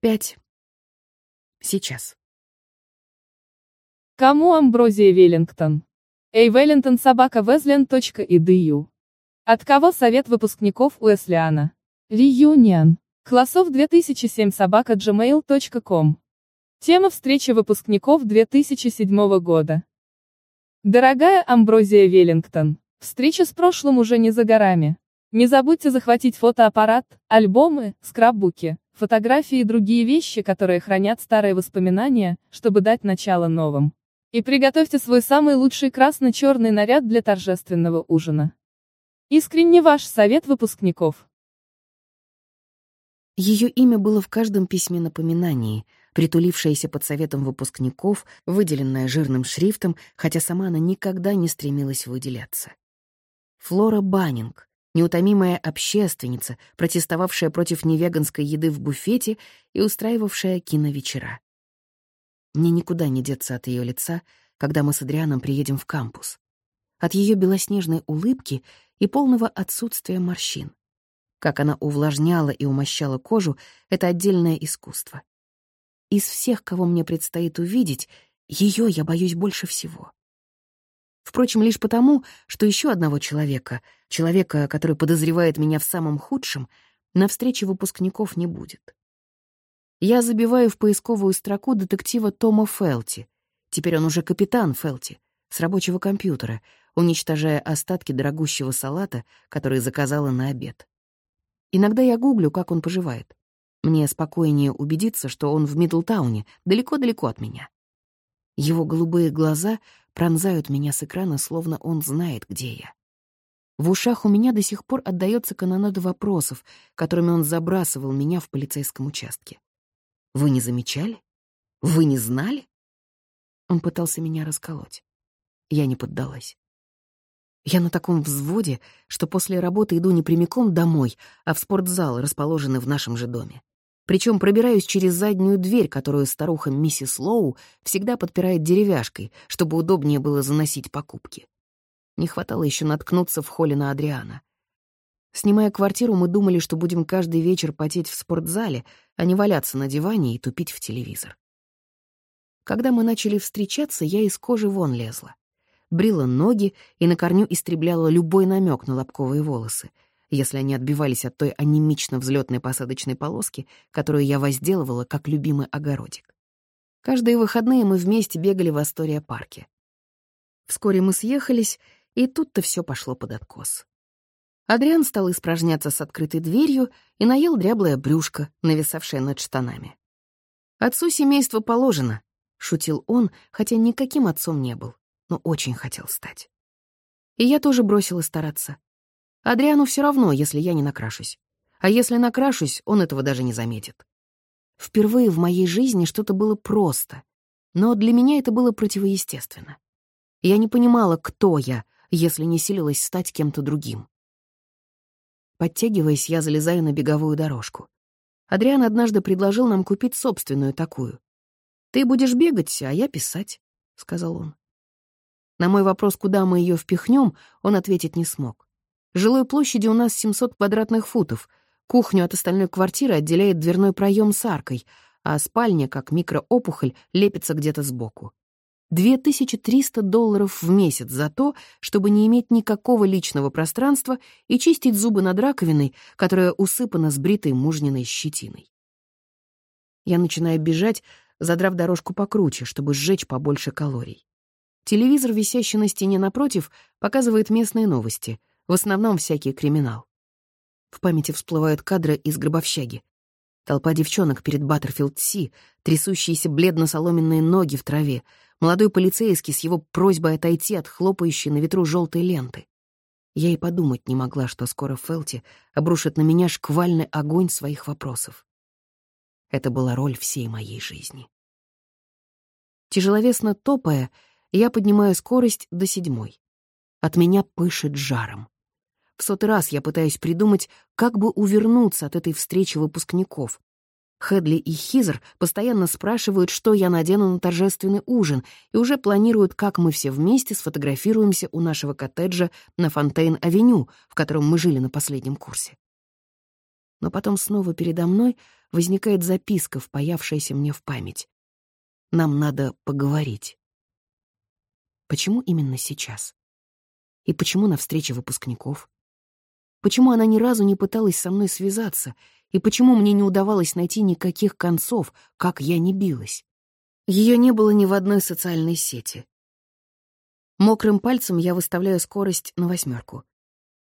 Пять. Сейчас. Кому Амброзия Веллингтон? Эй, Веллингтон собака Везлен.edu. От кого совет выпускников Уэслиана? Реюнион. Классов 2007 собака gmail.com. Тема встречи выпускников 2007 года. Дорогая Амброзия Веллингтон, встреча с прошлым уже не за горами. Не забудьте захватить фотоаппарат, альбомы, скраббуки, фотографии и другие вещи, которые хранят старые воспоминания, чтобы дать начало новым. И приготовьте свой самый лучший красно-черный наряд для торжественного ужина. Искренне ваш совет выпускников. Ее имя было в каждом письме напоминании, притулившееся под советом выпускников, выделенное жирным шрифтом, хотя сама она никогда не стремилась выделяться. Флора Баннинг, неутомимая общественница, протестовавшая против невеганской еды в буфете и устраивавшая киновечера. Мне никуда не деться от ее лица, когда мы с Адрианом приедем в кампус. От ее белоснежной улыбки и полного отсутствия морщин. Как она увлажняла и умощала кожу — это отдельное искусство. Из всех, кого мне предстоит увидеть, ее я боюсь больше всего. Впрочем, лишь потому, что еще одного человека, человека, который подозревает меня в самом худшем, на встрече выпускников не будет. Я забиваю в поисковую строку детектива Тома Фелти. Теперь он уже капитан Фелти, с рабочего компьютера, уничтожая остатки дорогущего салата, который заказала на обед. Иногда я гуглю, как он поживает. Мне спокойнее убедиться, что он в Мидлтауне, далеко-далеко от меня. Его голубые глаза пронзают меня с экрана, словно он знает, где я. В ушах у меня до сих пор отдаётся канонада вопросов, которыми он забрасывал меня в полицейском участке. «Вы не замечали? Вы не знали?» Он пытался меня расколоть. Я не поддалась. Я на таком взводе, что после работы иду не прямиком домой, а в спортзал, расположенный в нашем же доме. Причем пробираюсь через заднюю дверь, которую старуха миссис Лоу всегда подпирает деревяшкой, чтобы удобнее было заносить покупки. Не хватало еще наткнуться в холле на Адриана. Снимая квартиру, мы думали, что будем каждый вечер потеть в спортзале, а не валяться на диване и тупить в телевизор. Когда мы начали встречаться, я из кожи вон лезла. Брила ноги и на корню истребляла любой намек на лобковые волосы — если они отбивались от той анемично взлетной посадочной полоски, которую я возделывала как любимый огородик. Каждые выходные мы вместе бегали в Астория-парке. Вскоре мы съехались, и тут-то все пошло под откос. Адриан стал испражняться с открытой дверью и наел дряблое брюшко, нависавшее над штанами. «Отцу семейства положено», — шутил он, хотя никаким отцом не был, но очень хотел стать. И я тоже бросила стараться. Адриану все равно, если я не накрашусь. А если накрашусь, он этого даже не заметит. Впервые в моей жизни что-то было просто, но для меня это было противоестественно. Я не понимала, кто я, если не силилась стать кем-то другим. Подтягиваясь, я залезаю на беговую дорожку. Адриан однажды предложил нам купить собственную такую. «Ты будешь бегать, а я писать», — сказал он. На мой вопрос, куда мы ее впихнем, он ответить не смог. Жилой площади у нас 700 квадратных футов. Кухню от остальной квартиры отделяет дверной проем с аркой, а спальня, как микроопухоль, лепится где-то сбоку. 2300 долларов в месяц за то, чтобы не иметь никакого личного пространства и чистить зубы над раковиной, которая усыпана сбритой мужниной щетиной. Я начинаю бежать, задрав дорожку покруче, чтобы сжечь побольше калорий. Телевизор, висящий на стене напротив, показывает местные новости. В основном всякий криминал. В памяти всплывают кадры из гробовщаги. Толпа девчонок перед Баттерфилд-Си, трясущиеся бледно-соломенные ноги в траве, молодой полицейский с его просьбой отойти от хлопающей на ветру желтой ленты. Я и подумать не могла, что скоро Фелти обрушит на меня шквальный огонь своих вопросов. Это была роль всей моей жизни. Тяжеловесно топая, я поднимаю скорость до седьмой. От меня пышет жаром. В сотый раз я пытаюсь придумать, как бы увернуться от этой встречи выпускников. Хедли и Хизер постоянно спрашивают, что я надену на торжественный ужин, и уже планируют, как мы все вместе сфотографируемся у нашего коттеджа на Фонтейн-авеню, в котором мы жили на последнем курсе. Но потом снова передо мной возникает записка, впаявшаяся мне в память. Нам надо поговорить. Почему именно сейчас? И почему на встрече выпускников? Почему она ни разу не пыталась со мной связаться? И почему мне не удавалось найти никаких концов, как я не билась? Ее не было ни в одной социальной сети. Мокрым пальцем я выставляю скорость на восьмерку.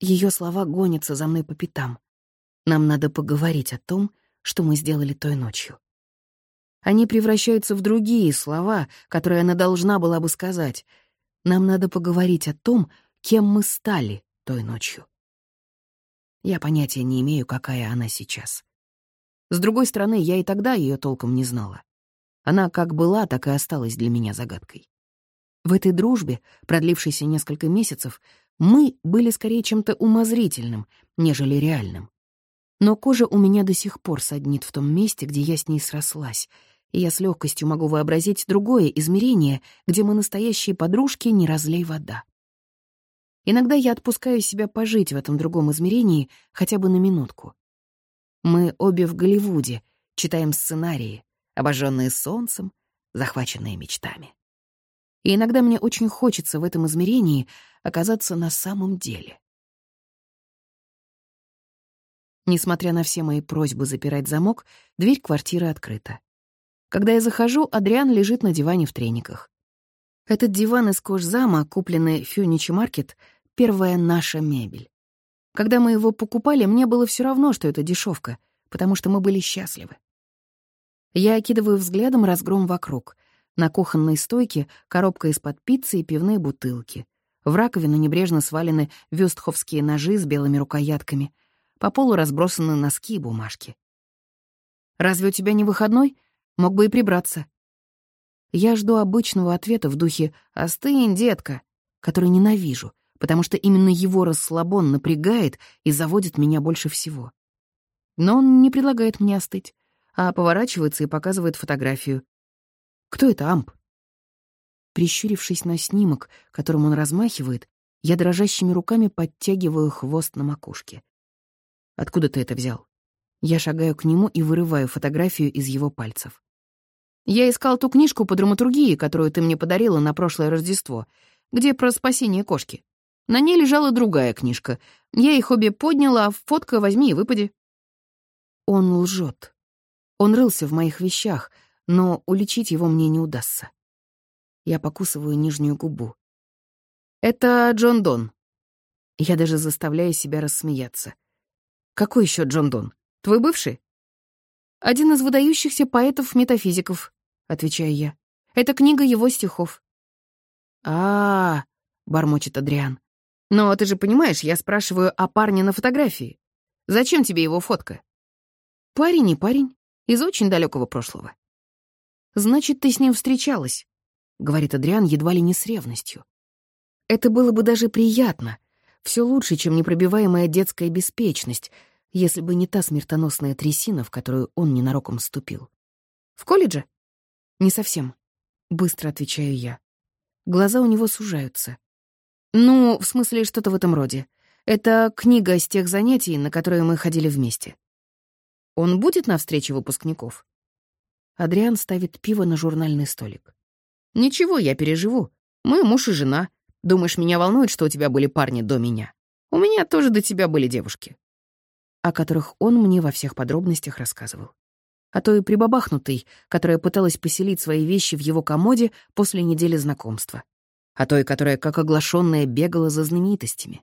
Ее слова гонятся за мной по пятам. Нам надо поговорить о том, что мы сделали той ночью. Они превращаются в другие слова, которые она должна была бы сказать. Нам надо поговорить о том, кем мы стали той ночью. Я понятия не имею, какая она сейчас. С другой стороны, я и тогда ее толком не знала. Она как была, так и осталась для меня загадкой. В этой дружбе, продлившейся несколько месяцев, мы были скорее чем-то умозрительным, нежели реальным. Но кожа у меня до сих пор саднит в том месте, где я с ней срослась, и я с легкостью могу вообразить другое измерение, где мы настоящие подружки, не разлей вода. Иногда я отпускаю себя пожить в этом другом измерении хотя бы на минутку. Мы обе в Голливуде, читаем сценарии, обожженные солнцем, захваченные мечтами. И иногда мне очень хочется в этом измерении оказаться на самом деле. Несмотря на все мои просьбы запирать замок, дверь квартиры открыта. Когда я захожу, Адриан лежит на диване в трениках. Этот диван из кожзама, купленный Фюничи Маркет, первая наша мебель. Когда мы его покупали, мне было все равно, что это дешевка, потому что мы были счастливы. Я окидываю взглядом разгром вокруг. На кухонной стойке коробка из-под пиццы и пивные бутылки. В раковину небрежно свалены вёстховские ножи с белыми рукоятками. По полу разбросаны носки и бумажки. «Разве у тебя не выходной?» Мог бы и прибраться. Я жду обычного ответа в духе «Остынь, детка», который ненавижу, потому что именно его расслабон напрягает и заводит меня больше всего. Но он не предлагает мне остыть, а поворачивается и показывает фотографию. Кто это, Амп? Прищурившись на снимок, которым он размахивает, я дрожащими руками подтягиваю хвост на макушке. Откуда ты это взял? Я шагаю к нему и вырываю фотографию из его пальцев. Я искал ту книжку по драматургии, которую ты мне подарила на прошлое Рождество, где про спасение кошки. На ней лежала другая книжка. Я их обе подняла, а фотка возьми и выпади. Он лжет. Он рылся в моих вещах, но уличить его мне не удастся. Я покусываю нижнюю губу. Это Джон Дон. Я даже заставляю себя рассмеяться. Какой еще Джон Дон? Твой бывший? Один из выдающихся поэтов-метафизиков, отвечаю я. Это книга его стихов. А, -а, -а бормочет Адриан. Но ты же понимаешь, я спрашиваю о парне на фотографии. Зачем тебе его фотка? Парень не парень, из очень далекого прошлого. Значит, ты с ним встречалась, говорит Адриан едва ли не с ревностью. Это было бы даже приятно. Все лучше, чем непробиваемая детская беспечность, если бы не та смертоносная трясина, в которую он ненароком ступил. В колледже? «Не совсем», — быстро отвечаю я. Глаза у него сужаются. «Ну, в смысле, что-то в этом роде. Это книга с тех занятий, на которые мы ходили вместе. Он будет на встрече выпускников?» Адриан ставит пиво на журнальный столик. «Ничего, я переживу. Мы муж и жена. Думаешь, меня волнует, что у тебя были парни до меня? У меня тоже до тебя были девушки». О которых он мне во всех подробностях рассказывал а то и прибабахнутой, которая пыталась поселить свои вещи в его комоде после недели знакомства, а той, которая как оглашенная бегала за знаменитостями,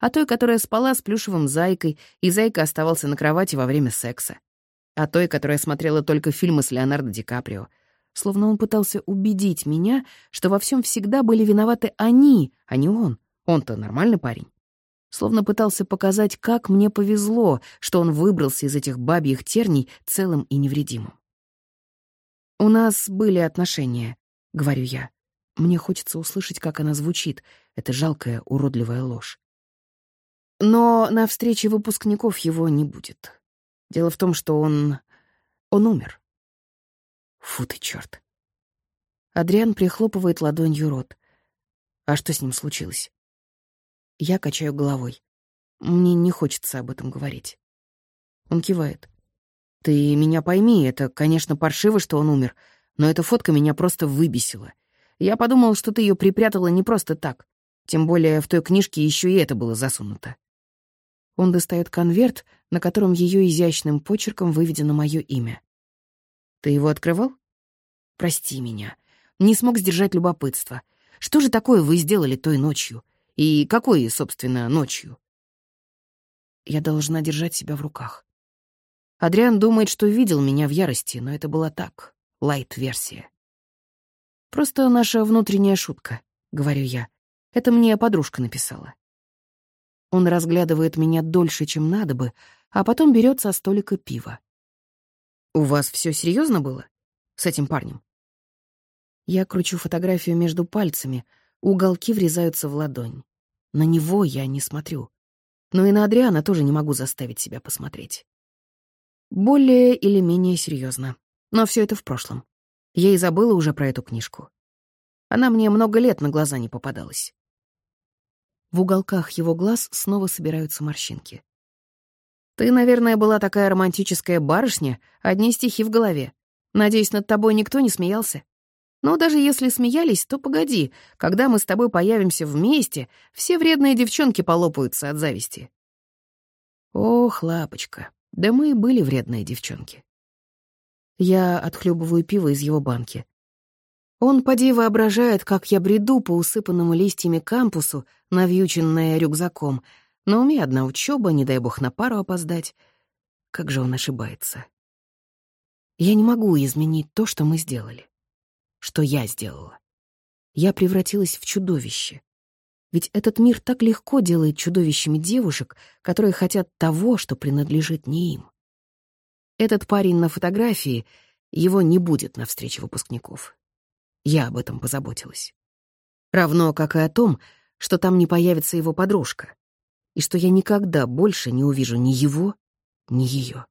а той, которая спала с плюшевым зайкой, и зайка оставался на кровати во время секса, а той, которая смотрела только фильмы с Леонардо Ди Каприо, словно он пытался убедить меня, что во всем всегда были виноваты они, а не он. Он-то нормальный парень словно пытался показать, как мне повезло, что он выбрался из этих бабьих терней целым и невредимым. «У нас были отношения», — говорю я. Мне хочется услышать, как она звучит, эта жалкая, уродливая ложь. Но на встрече выпускников его не будет. Дело в том, что он... он умер. Фу ты, чёрт. Адриан прихлопывает ладонью рот. А что с ним случилось? Я качаю головой. Мне не хочется об этом говорить. Он кивает. Ты меня пойми, это, конечно, паршиво, что он умер, но эта фотка меня просто выбесила. Я подумал, что ты ее припрятала не просто так. Тем более в той книжке еще и это было засунуто. Он достает конверт, на котором ее изящным почерком выведено мое имя. Ты его открывал? Прости меня. Не смог сдержать любопытство. Что же такое вы сделали той ночью? И какой, собственно, ночью? Я должна держать себя в руках. Адриан думает, что видел меня в ярости, но это была так, лайт-версия. Просто наша внутренняя шутка, говорю я. Это мне подружка написала. Он разглядывает меня дольше, чем надо бы, а потом берет со столика пива. «У вас все серьезно было? С этим парнем?» Я кручу фотографию между пальцами, уголки врезаются в ладонь. На него я не смотрю. Но и на Адриана тоже не могу заставить себя посмотреть. Более или менее серьезно. Но все это в прошлом. Я и забыла уже про эту книжку. Она мне много лет на глаза не попадалась. В уголках его глаз снова собираются морщинки. «Ты, наверное, была такая романтическая барышня, одни стихи в голове. Надеюсь, над тобой никто не смеялся?» Но даже если смеялись, то погоди, когда мы с тобой появимся вместе, все вредные девчонки полопаются от зависти. Ох, лапочка, да мы и были вредные девчонки. Я отхлебываю пиво из его банки. Он поди воображает, как я бреду по усыпанному листьями кампусу, навьюченная рюкзаком. На уме одна учеба, не дай бог на пару опоздать. Как же он ошибается. Я не могу изменить то, что мы сделали что я сделала. Я превратилась в чудовище. Ведь этот мир так легко делает чудовищами девушек, которые хотят того, что принадлежит не им. Этот парень на фотографии, его не будет на встрече выпускников. Я об этом позаботилась. Равно как и о том, что там не появится его подружка, и что я никогда больше не увижу ни его, ни ее.